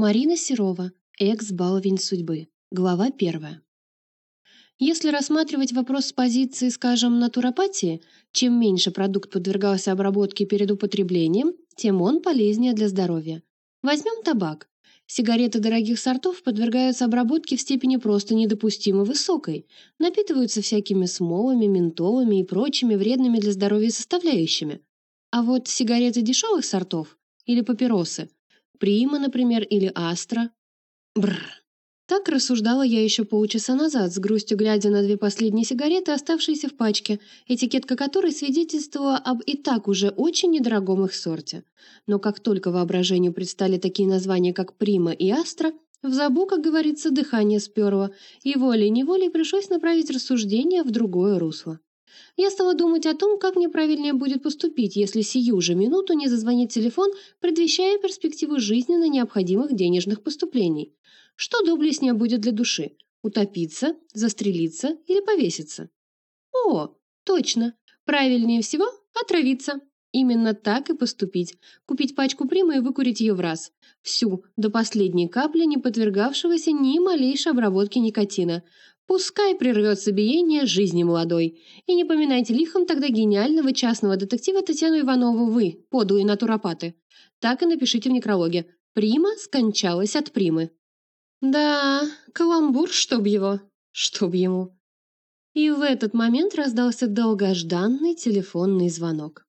Марина Серова, экс-баловень судьбы. Глава первая. Если рассматривать вопрос с позиции, скажем, натуропатии, чем меньше продукт подвергался обработке перед употреблением, тем он полезнее для здоровья. Возьмем табак. Сигареты дорогих сортов подвергаются обработке в степени просто недопустимо высокой, напитываются всякими смолами, ментолами и прочими вредными для здоровья составляющими. А вот сигареты дешевых сортов или папиросы, Прима, например, или Астра. Бррр. Так рассуждала я еще полчаса назад, с грустью глядя на две последние сигареты, оставшиеся в пачке, этикетка которой свидетельствовала об и так уже очень недорогом их сорте. Но как только воображению предстали такие названия, как Прима и Астра, в забу, как говорится, дыхание сперло, и волей-неволей пришлось направить рассуждение в другое русло. Я стала думать о том, как мне правильнее будет поступить, если сию же минуту не зазвонит телефон, предвещая перспективу жизненно необходимых денежных поступлений. Что доблестнее будет для души? Утопиться, застрелиться или повеситься? О, точно. Правильнее всего отравиться. Именно так и поступить. Купить пачку примы и выкурить ее в раз. Всю, до последней капли, не подвергавшегося ни малейшей обработке никотина. Пускай прервется биение жизни молодой. И не поминайте лихом тогда гениального частного детектива Татьяну Иванову вы, подлые натуропаты. Так и напишите в некрологе. Прима скончалась от примы. Да, каламбур, чтоб его. Чтоб ему. И в этот момент раздался долгожданный телефонный звонок.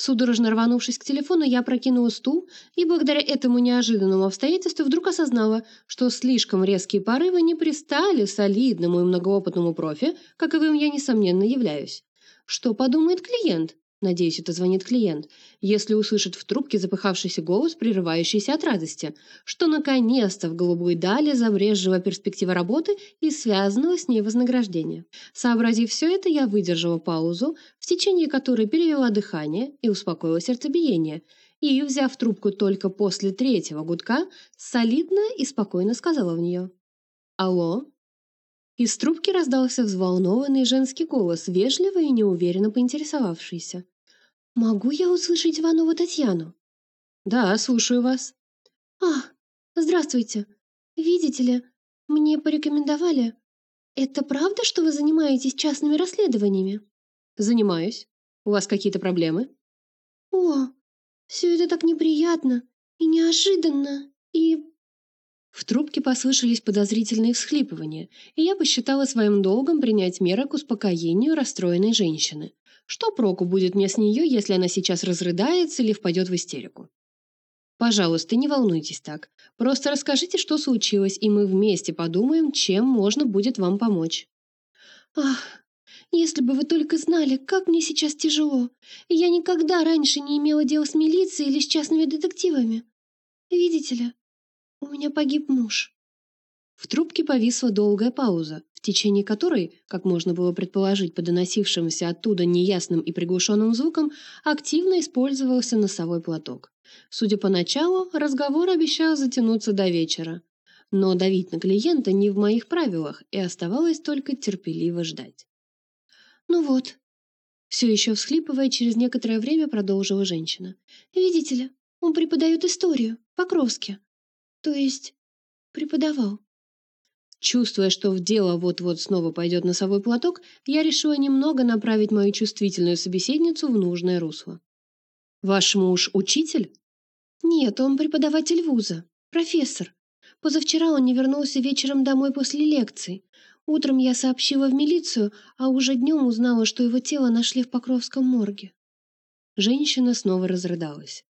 Судорожно рванувшись к телефону, я прокинула стул и благодаря этому неожиданному обстоятельству вдруг осознала, что слишком резкие порывы не пристали солидному и многоопытному профи, каковым я, несомненно, являюсь. Что подумает клиент? Надеюсь, это звонит клиент, если услышит в трубке запыхавшийся голос, прерывающийся от радости, что наконец-то в голубой дали забрежжила перспектива работы и связанного с ней вознаграждения. Сообразив все это, я выдержала паузу, в течение которой перевела дыхание и успокоила сердцебиение, и, взяв трубку только после третьего гудка, солидно и спокойно сказала в нее «Алло?» Из трубки раздался взволнованный женский голос, вежливо и неуверенно поинтересовавшийся. «Могу я услышать Иванову Татьяну?» «Да, слушаю вас». «А, здравствуйте. Видите ли, мне порекомендовали. Это правда, что вы занимаетесь частными расследованиями?» «Занимаюсь. У вас какие-то проблемы?» «О, все это так неприятно и неожиданно, и в трубке послышались подозрительные всхлипывания, и я посчитала своим долгом принять меры к успокоению расстроенной женщины. Что проку будет мне с нее, если она сейчас разрыдается или впадет в истерику? Пожалуйста, не волнуйтесь так. Просто расскажите, что случилось, и мы вместе подумаем, чем можно будет вам помочь. Ах, если бы вы только знали, как мне сейчас тяжело. Я никогда раньше не имела дела с милицией или с частными детективами. Видите ли, у меня погиб муж». В трубке повисла долгая пауза, в течение которой, как можно было предположить по доносившимся оттуда неясным и приглушенным звукам, активно использовался носовой платок. Судя по началу, разговор обещал затянуться до вечера. Но давить на клиента не в моих правилах, и оставалось только терпеливо ждать. «Ну вот», — все еще всхлипывая, через некоторое время продолжила женщина. «Видите ли, он преподает историю, по-кровски. То есть преподавал. Чувствуя, что в дело вот-вот снова пойдет носовой платок, я решила немного направить мою чувствительную собеседницу в нужное русло. «Ваш муж учитель?» «Нет, он преподаватель вуза, профессор. Позавчера он не вернулся вечером домой после лекции. Утром я сообщила в милицию, а уже днем узнала, что его тело нашли в Покровском морге». Женщина снова разрыдалась.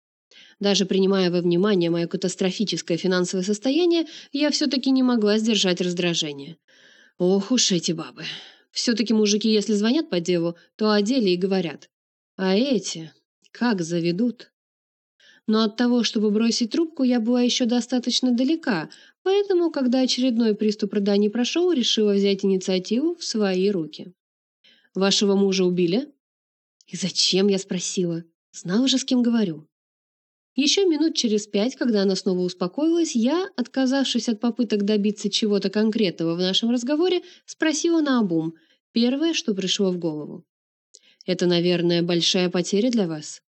Даже принимая во внимание мое катастрофическое финансовое состояние, я все-таки не могла сдержать раздражение. Ох уж эти бабы. Все-таки мужики, если звонят по делу, то о деле и говорят. А эти, как заведут. Но от того, чтобы бросить трубку, я была еще достаточно далека, поэтому, когда очередной приступ рыданий прошел, решила взять инициативу в свои руки. «Вашего мужа убили?» «И зачем?» – я спросила. Знала же, с кем говорю. Еще минут через пять, когда она снова успокоилась, я, отказавшись от попыток добиться чего-то конкретного в нашем разговоре, спросила на обум, первое, что пришло в голову. «Это, наверное, большая потеря для вас?»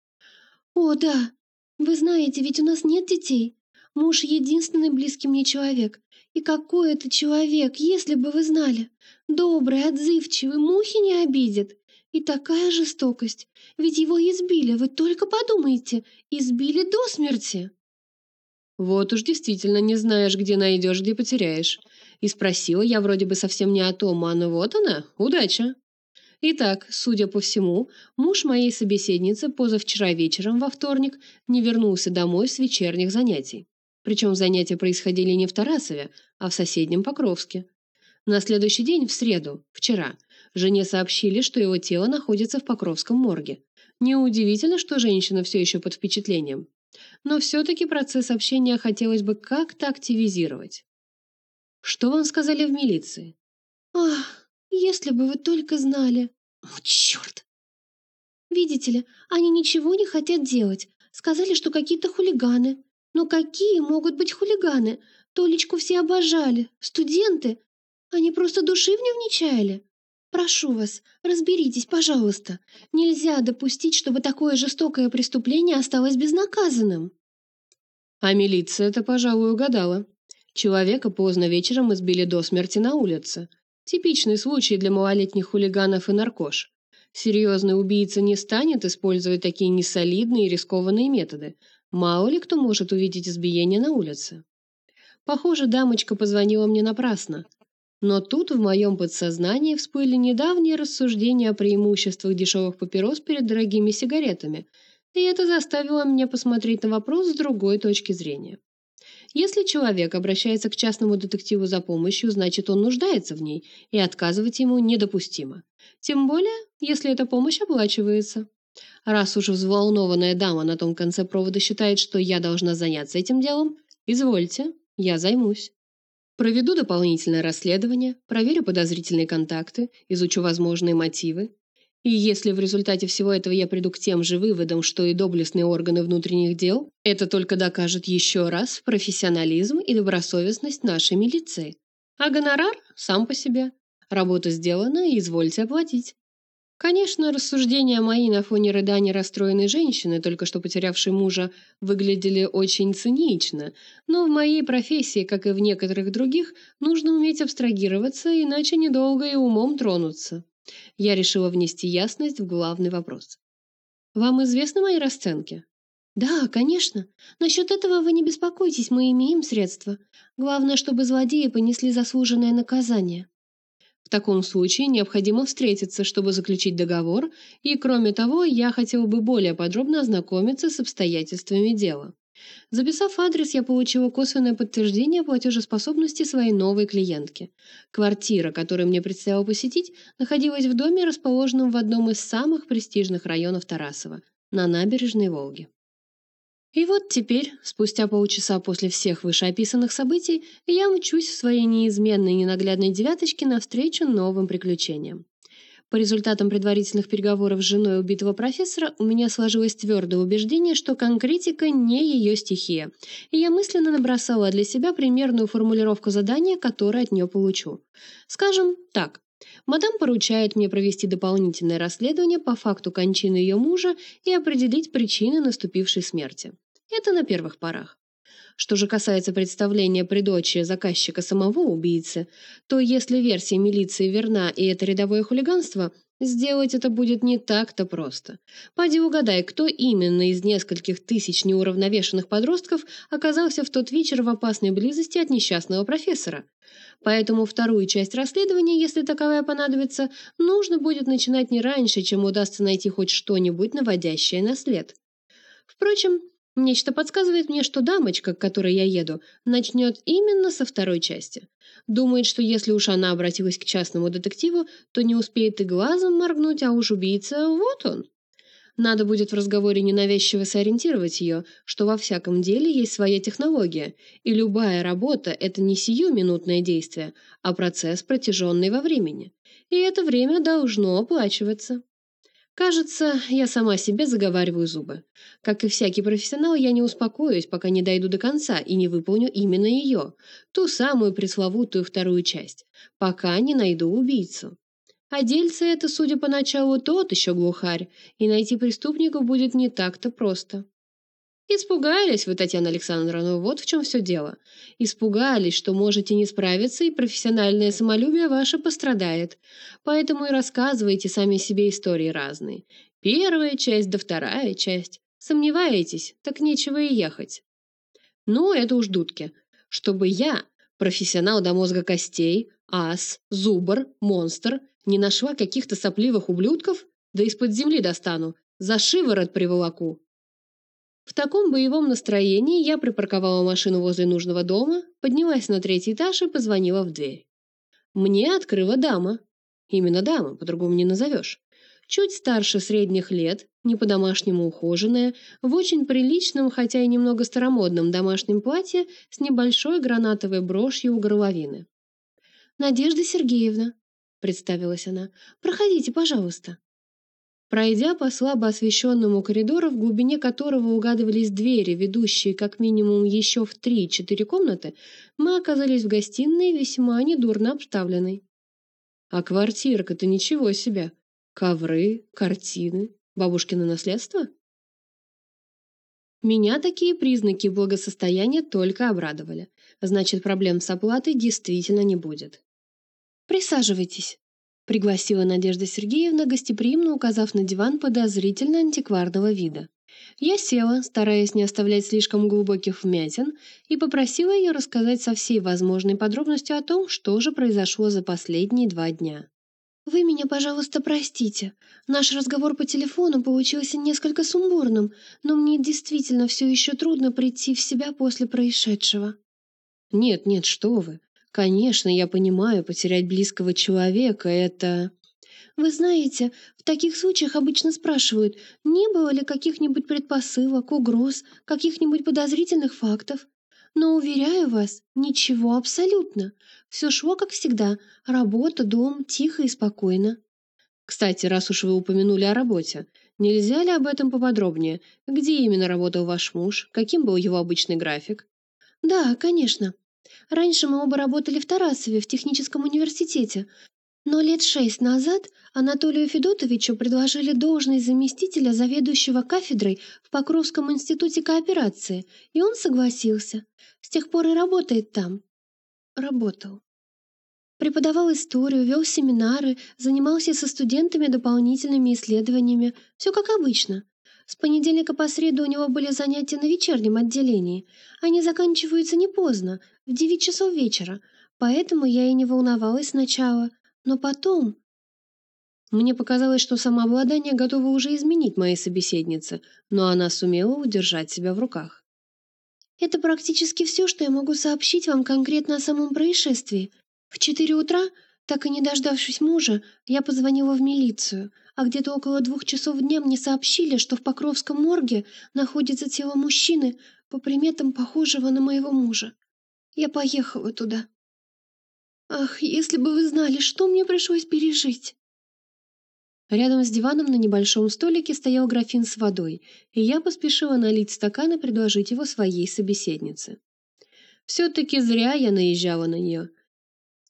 «О, да. Вы знаете, ведь у нас нет детей. Муж — единственный близкий мне человек. И какой это человек, если бы вы знали? Добрый, отзывчивый, мухи не обидит. И такая жестокость. Ведь его избили, вы только подумайте. Избили до смерти. Вот уж действительно не знаешь, где найдешь, где потеряешь. И спросила я вроде бы совсем не о том, а ну вот она, удача. Итак, судя по всему, муж моей собеседницы позавчера вечером во вторник не вернулся домой с вечерних занятий. Причем занятия происходили не в Тарасове, а в соседнем Покровске. На следующий день, в среду, вчера, жене сообщили, что его тело находится в Покровском морге. Неудивительно, что женщина все еще под впечатлением. Но все-таки процесс общения хотелось бы как-то активизировать. Что вам сказали в милиции? Ах, если бы вы только знали. О, черт! Видите ли, они ничего не хотят делать. Сказали, что какие-то хулиганы. Но какие могут быть хулиганы? Толечку все обожали. Студенты. Они просто души в нем не чаяли. Прошу вас, разберитесь, пожалуйста. Нельзя допустить, чтобы такое жестокое преступление осталось безнаказанным. А милиция это, пожалуй, угадала. Человека поздно вечером избили до смерти на улице. Типичный случай для малолетних хулиганов и наркош. Серьезный убийца не станет использовать такие несолидные и рискованные методы, Мало ли кто может увидеть избиение на улице. Похоже, дамочка позвонила мне напрасно. Но тут в моем подсознании всплыли недавние рассуждения о преимуществах дешевых папирос перед дорогими сигаретами, и это заставило меня посмотреть на вопрос с другой точки зрения. Если человек обращается к частному детективу за помощью, значит, он нуждается в ней, и отказывать ему недопустимо. Тем более, если эта помощь оплачивается. Раз уж взволнованная дама на том конце провода считает, что я должна заняться этим делом, извольте, я займусь. Проведу дополнительное расследование, проверю подозрительные контакты, изучу возможные мотивы. И если в результате всего этого я приду к тем же выводам, что и доблестные органы внутренних дел, это только докажет еще раз профессионализм и добросовестность нашей милиции. А гонорар сам по себе. Работа сделана, и извольте оплатить. Конечно, рассуждения мои на фоне рыдания расстроенной женщины, только что потерявшей мужа, выглядели очень цинично, но в моей профессии, как и в некоторых других, нужно уметь абстрагироваться, иначе недолго и умом тронуться. Я решила внести ясность в главный вопрос. «Вам известны мои расценки?» «Да, конечно. Насчет этого вы не беспокойтесь, мы имеем средства. Главное, чтобы злодеи понесли заслуженное наказание». В таком случае необходимо встретиться, чтобы заключить договор, и, кроме того, я хотел бы более подробно ознакомиться с обстоятельствами дела. Записав адрес, я получила косвенное подтверждение платежеспособности своей новой клиентки. Квартира, которую мне предстояло посетить, находилась в доме, расположенном в одном из самых престижных районов Тарасова, на набережной Волги. И вот теперь, спустя полчаса после всех вышеописанных событий, я мчусь в своей неизменной ненаглядной девяточке навстречу новым приключениям. По результатам предварительных переговоров с женой убитого профессора у меня сложилось твердое убеждение, что конкретика не ее стихия, и я мысленно набросала для себя примерную формулировку задания, которое от нее получу. Скажем так, Мадам поручает мне провести дополнительное расследование по факту кончины ее мужа и определить причины наступившей смерти. Это на первых порах. Что же касается представления при дочери заказчика самого убийцы, то если версия милиции верна и это рядовое хулиганство, сделать это будет не так-то просто. Пойди угадай, кто именно из нескольких тысяч неуравновешенных подростков оказался в тот вечер в опасной близости от несчастного профессора. Поэтому вторую часть расследования, если таковая понадобится, нужно будет начинать не раньше, чем удастся найти хоть что-нибудь наводящее на след. Впрочем, Нечто подсказывает мне, что дамочка, к которой я еду, начнет именно со второй части. Думает, что если уж она обратилась к частному детективу, то не успеет и глазом моргнуть, а уж убийца вот он. Надо будет в разговоре ненавязчиво сориентировать ее, что во всяком деле есть своя технология, и любая работа – это не сиюминутное действие, а процесс, протяженный во времени. И это время должно оплачиваться. Кажется, я сама себе заговариваю зубы. Как и всякий профессионал, я не успокоюсь, пока не дойду до конца и не выполню именно ее, ту самую пресловутую вторую часть, пока не найду убийцу. А дельце это, судя по началу, тот еще глухарь, и найти преступников будет не так-то просто. Испугались вы, Татьяна Александровна, вот в чем все дело. Испугались, что можете не справиться, и профессиональное самолюбие ваше пострадает. Поэтому и рассказывайте сами себе истории разные. Первая часть да вторая часть. Сомневаетесь, так нечего и ехать. Ну, это уж дудки. Чтобы я, профессионал до мозга костей, ас, зубр, монстр, не нашла каких-то сопливых ублюдков, да из-под земли достану, за шиворот приволоку. В таком боевом настроении я припарковала машину возле нужного дома, поднялась на третий этаж и позвонила в дверь. Мне открыла дама. Именно дама, по-другому не назовешь. Чуть старше средних лет, не по-домашнему ухоженная, в очень приличном, хотя и немного старомодном домашнем платье с небольшой гранатовой брошью у горловины. «Надежда Сергеевна», — представилась она, — «проходите, пожалуйста». Пройдя по слабо освещенному коридору, в глубине которого угадывались двери, ведущие как минимум еще в три-четыре комнаты, мы оказались в гостиной весьма недурно обставленной. А квартирка-то ничего себе! Ковры, картины, бабушкино наследство? Меня такие признаки благосостояния только обрадовали. Значит, проблем с оплатой действительно не будет. «Присаживайтесь», пригласила Надежда Сергеевна, гостеприимно указав на диван подозрительно антикварного вида. Я села, стараясь не оставлять слишком глубоких вмятин, и попросила ее рассказать со всей возможной подробностью о том, что же произошло за последние два дня. «Вы меня, пожалуйста, простите. Наш разговор по телефону получился несколько сумбурным, но мне действительно все еще трудно прийти в себя после происшедшего». «Нет, нет, что вы. Конечно, я понимаю, потерять близкого человека — это... Вы знаете, в таких случаях обычно спрашивают, не было ли каких-нибудь предпосылок, угроз, каких-нибудь подозрительных фактов. Но, уверяю вас, ничего абсолютно. Все шло, как всегда. Работа, дом, тихо и спокойно. Кстати, раз уж вы упомянули о работе, нельзя ли об этом поподробнее? Где именно работал ваш муж? Каким был его обычный график? Да, конечно. Раньше мы оба работали в Тарасове, в техническом университете. Но лет шесть назад Анатолию Федотовичу предложили должность заместителя заведующего кафедрой в Покровском институте кооперации, и он согласился. С тех пор и работает там. Работал. Преподавал историю, вел семинары, занимался со студентами дополнительными исследованиями. Все как обычно. С понедельника по среду у него были занятия на вечернем отделении. Они заканчиваются не поздно, в девять часов вечера, поэтому я и не волновалась сначала. Но потом... Мне показалось, что самообладание готово уже изменить моей собеседнице, но она сумела удержать себя в руках. Это практически все, что я могу сообщить вам конкретно о самом происшествии. В четыре утра, так и не дождавшись мужа, я позвонила в милицию — а где-то около двух часов дня мне сообщили, что в Покровском морге находится тело мужчины, по приметам похожего на моего мужа. Я поехала туда. Ах, если бы вы знали, что мне пришлось пережить. Рядом с диваном на небольшом столике стоял графин с водой, и я поспешила налить стакан и предложить его своей собеседнице. Все-таки зря я наезжала на нее.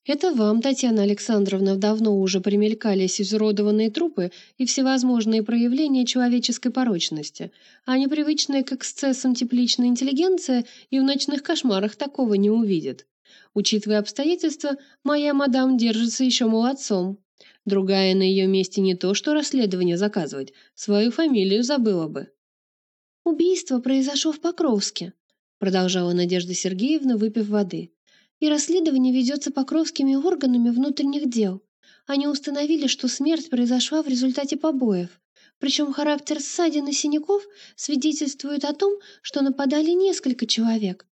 Это вам, Татьяна Александровна, давно уже примелькались изуродованные трупы и всевозможные проявления человеческой порочности, а непривычная к эксцессам тепличная интеллигенция и в ночных кошмарах такого не увидит. Учитывая обстоятельства, моя мадам держится еще молодцом. Другая на ее месте не то, что расследование заказывать, свою фамилию забыла бы. «Убийство произошло в Покровске», продолжала Надежда Сергеевна, выпив воды и расследование ведется покровскими органами внутренних дел. Они установили, что смерть произошла в результате побоев. Причем характер ссадин и синяков свидетельствует о том, что нападали несколько человек.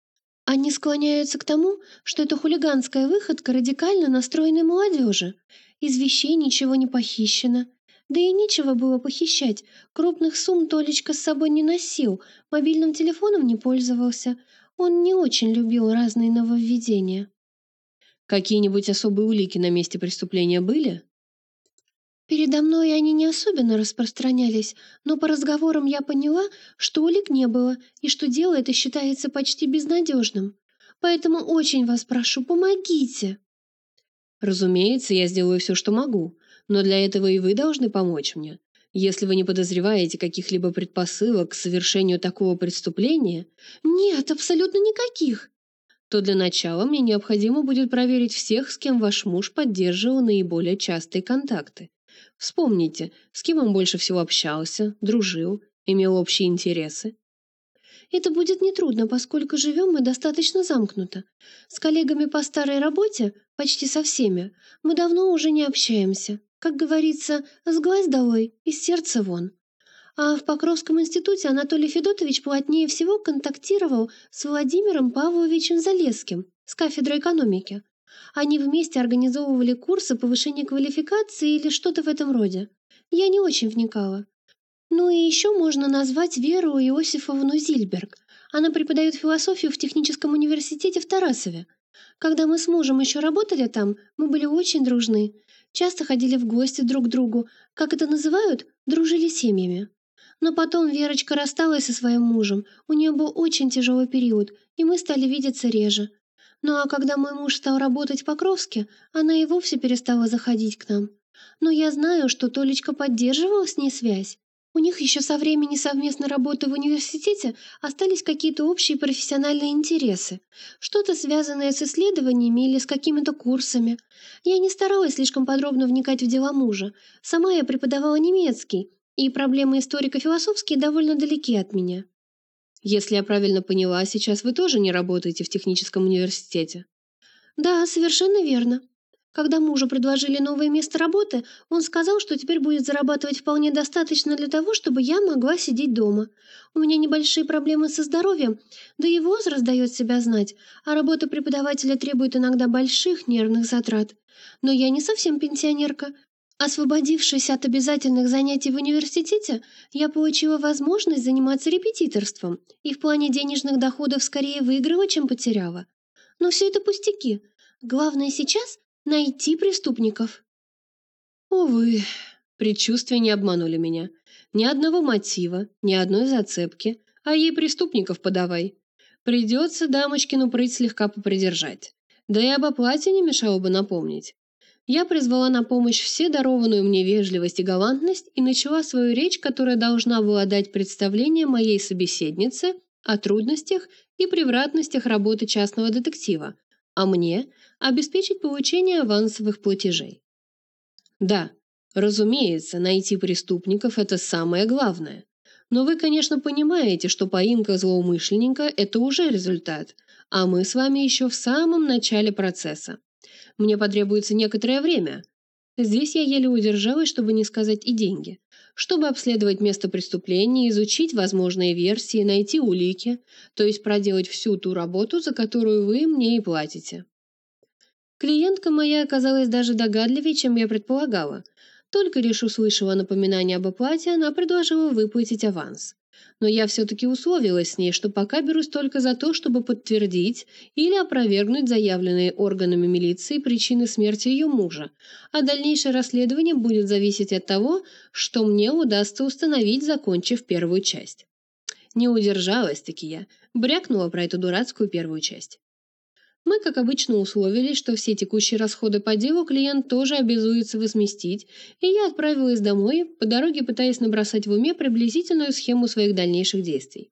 Они склоняются к тому, что это хулиганская выходка радикально настроенной молодежи. Из вещей ничего не похищено. Да и нечего было похищать. Крупных сумм Толечка с собой не носил, мобильным телефоном не пользовался, он не очень любил разные нововведения. Какие-нибудь особые улики на месте преступления были? Передо мной они не особенно распространялись, но по разговорам я поняла, что улик не было и что дело это считается почти безнадежным. Поэтому очень вас прошу, помогите. Разумеется, я сделаю все, что могу, но для этого и вы должны помочь мне. Если вы не подозреваете каких-либо предпосылок к совершению такого преступления... Нет, абсолютно никаких. То для начала мне необходимо будет проверить всех, с кем ваш муж поддерживал наиболее частые контакты. Вспомните, с кем он больше всего общался, дружил, имел общие интересы. Это будет нетрудно, поскольку живем мы достаточно замкнуто. С коллегами по старой работе, почти со всеми, мы давно уже не общаемся. Как говорится, с глаз долой, из сердца вон. А в Покровском институте Анатолий Федотович плотнее всего контактировал с Владимиром Павловичем Залесским с кафедры экономики. Они вместе организовывали курсы повышения квалификации или что-то в этом роде. Я не очень вникала. Ну и еще можно назвать Веру Иосифовну Зильберг. Она преподает философию в техническом университете в Тарасове. Когда мы с мужем еще работали там, мы были очень дружны. Часто ходили в гости друг к другу. Как это называют? Дружили семьями. Но потом Верочка рассталась со своим мужем. У нее был очень тяжелый период, и мы стали видеться реже. Ну а когда мой муж стал работать в Покровске, она и вовсе перестала заходить к нам. Но я знаю, что Толечка поддерживала с ней связь. У них еще со времени совместной работы в университете остались какие-то общие профессиональные интересы, что-то связанное с исследованиями или с какими-то курсами. Я не старалась слишком подробно вникать в дела мужа. Сама я преподавала немецкий, и проблемы историко-философские довольно далеки от меня. Если я правильно поняла, сейчас вы тоже не работаете в техническом университете? Да, совершенно верно. Когда мужу предложили новое место работы, он сказал, что теперь будет зарабатывать вполне достаточно для того, чтобы я могла сидеть дома. У меня небольшие проблемы со здоровьем, да и возраст дает себя знать, а работа преподавателя требует иногда больших нервных затрат. Но я не совсем пенсионерка. Освободившись от обязательных занятий в университете, я получила возможность заниматься репетиторством и в плане денежных доходов скорее выиграла, чем потеряла. Но все это пустяки. Главное сейчас найти преступников. Увы, предчувствия не обманули меня. Ни одного мотива, ни одной зацепки, а ей преступников подавай. Придется дамочкину прыть слегка попридержать. Да и об оплате не мешало бы напомнить. Я призвала на помощь все дарованную мне вежливость и галантность и начала свою речь, которая должна была дать представление моей собеседнице о трудностях и превратностях работы частного детектива, а мне обеспечить получение авансовых платежей. Да, разумеется, найти преступников – это самое главное. Но вы, конечно, понимаете, что поимка злоумышленника – это уже результат, а мы с вами еще в самом начале процесса. Мне потребуется некоторое время. Здесь я еле удержалась, чтобы не сказать и деньги. Чтобы обследовать место преступления, изучить возможные версии, найти улики, то есть проделать всю ту работу, за которую вы мне и платите. Клиентка моя оказалась даже догадливее, чем я предполагала. Только лишь услышала напоминание об оплате, она предложила выплатить аванс. Но я все-таки условилась с ней, что пока берусь только за то, чтобы подтвердить или опровергнуть заявленные органами милиции причины смерти ее мужа, а дальнейшее расследование будет зависеть от того, что мне удастся установить, закончив первую часть. Не удержалась-таки я, брякнула про эту дурацкую первую часть. Мы, как обычно, условились, что все текущие расходы по делу клиент тоже обязуется возместить, и я отправилась домой, по дороге пытаясь набросать в уме приблизительную схему своих дальнейших действий.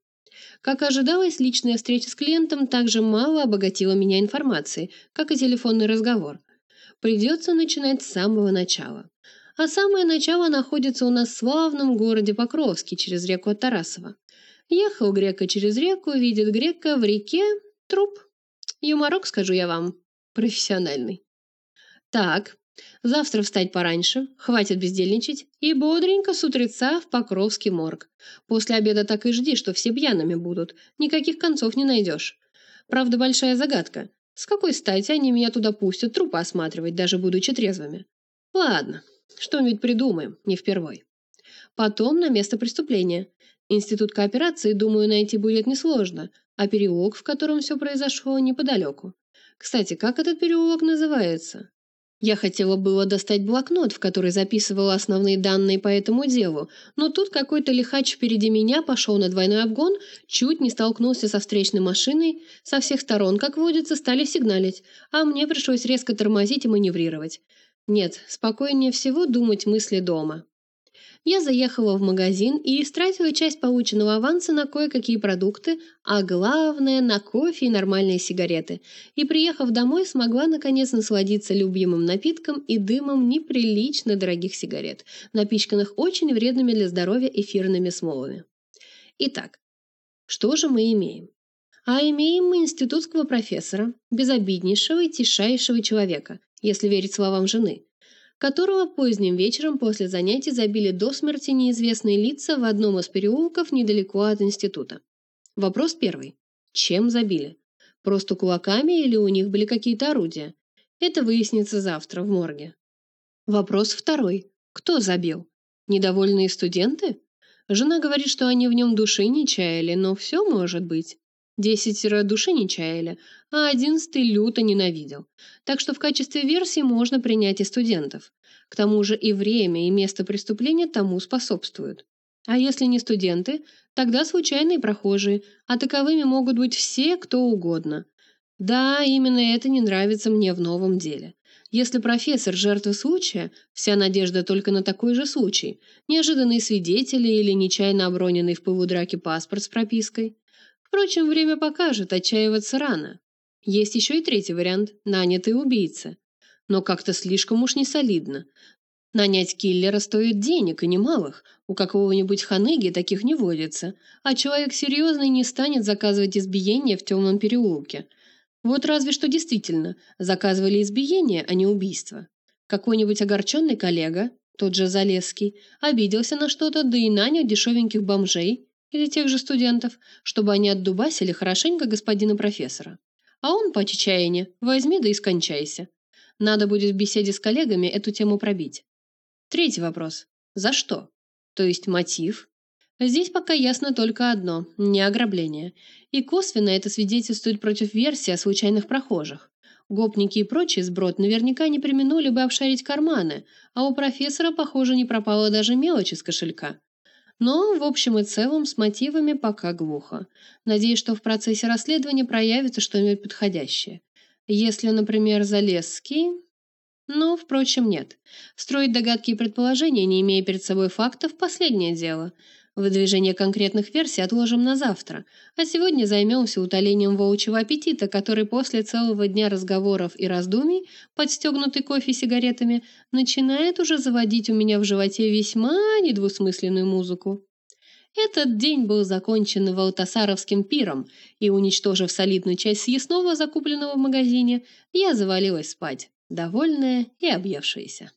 Как ожидалось, личная встреча с клиентом также мало обогатила меня информацией, как и телефонный разговор. Придется начинать с самого начала. А самое начало находится у нас в славном городе Покровске через реку Тарасова. Ехал грека через реку, видит грека в реке труп. Юморок, скажу я вам, профессиональный. Так, завтра встать пораньше, хватит бездельничать, и бодренько с утреца в Покровский морг. После обеда так и жди, что все пьяными будут, никаких концов не найдешь. Правда, большая загадка. С какой стати они меня туда пустят трупы осматривать, даже будучи трезвыми? Ладно, что-нибудь придумаем, не впервой. Потом на место преступления. Институт кооперации, думаю, найти будет несложно, а переулок, в котором все произошло, неподалеку. Кстати, как этот переулок называется? Я хотела было достать блокнот, в который записывала основные данные по этому делу, но тут какой-то лихач впереди меня пошел на двойной обгон, чуть не столкнулся со встречной машиной, со всех сторон, как водится, стали сигналить, а мне пришлось резко тормозить и маневрировать. Нет, спокойнее всего думать мысли дома. Я заехала в магазин и истратила часть полученного аванса на кое-какие продукты, а главное – на кофе и нормальные сигареты. И, приехав домой, смогла наконец насладиться любимым напитком и дымом неприлично дорогих сигарет, напичканных очень вредными для здоровья эфирными смолами. Итак, что же мы имеем? А имеем мы институтского профессора, безобиднейшего и тишайшего человека, если верить словам жены – которого поздним вечером после занятий забили до смерти неизвестные лица в одном из переулков недалеко от института. Вопрос первый. Чем забили? Просто кулаками или у них были какие-то орудия? Это выяснится завтра в морге. Вопрос второй. Кто забил? Недовольные студенты? Жена говорит, что они в нем души не чаяли, но все может быть. Десятеро души не чаяли, а одиннадцатый люто ненавидел. Так что в качестве версии можно принять и студентов. К тому же и время, и место преступления тому способствуют. А если не студенты, тогда случайные прохожие, а таковыми могут быть все, кто угодно. Да, именно это не нравится мне в новом деле. Если профессор – жертва случая, вся надежда только на такой же случай. Неожиданные свидетели или нечаянно оброненный в пылу драки паспорт с пропиской. Впрочем, время покажет, отчаиваться рано. Есть еще и третий вариант – нанятый убийца. Но как-то слишком уж не солидно. Нанять киллера стоит денег, и немалых. У какого-нибудь ханыги таких не водится. А человек серьезный не станет заказывать избиение в темном переулке. Вот разве что действительно заказывали избиение, а не убийство. Какой-нибудь огорченный коллега, тот же Залесский, обиделся на что-то, да и нанял дешевеньких бомжей – или тех же студентов, чтобы они отдубасили хорошенько господина профессора. А он, по чаяния, возьми да и скончайся. Надо будет в беседе с коллегами эту тему пробить. Третий вопрос. За что? То есть мотив? Здесь пока ясно только одно – не ограбление. И косвенно это свидетельствует против версии о случайных прохожих. Гопники и прочий сброд наверняка не применули бы обшарить карманы, а у профессора, похоже, не пропала даже мелочь из кошелька. Но, в общем и целом, с мотивами пока глухо. Надеюсь, что в процессе расследования проявится что-нибудь подходящее. Если, например, Залесский... Но, впрочем, нет. Строить догадки и предположения, не имея перед собой фактов, последнее дело. Выдвижение конкретных версий отложим на завтра, а сегодня займемся утолением волчьего аппетита, который после целого дня разговоров и раздумий, подстегнутый кофе и сигаретами, начинает уже заводить у меня в животе весьма недвусмысленную музыку. Этот день был закончен Валтасаровским пиром, и, уничтожив солидную часть съестного, закупленного в магазине, я завалилась спать, довольная и объевшаяся.